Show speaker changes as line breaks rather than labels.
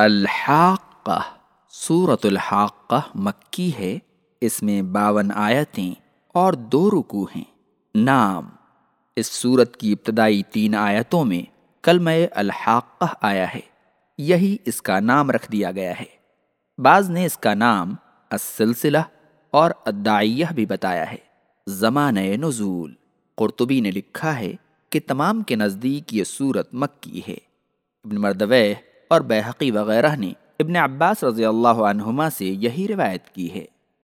الحاقہ صورت الحاقہ مکی ہے، اس میں باون آیتیں اور دو رکو ہیں۔ نام، اس صورت کی ابتدائی تین آیتوں میں کلمہ الحاقہ آیا ہے، یہی اس کا نام رکھ دیا گیا ہے۔ بعض نے اس کا نام السلسلہ اور الدعیہ بھی بتایا ہے۔ زمانہ نزول، قرطبی نے لکھا ہے کہ تمام کے نزدیک یہ صورت مکی ہے۔ ابن مردوہ اور بحقی وغیرہ نے ابن عباس رضی اللہ عنہما سے یہی روایت کی ہے۔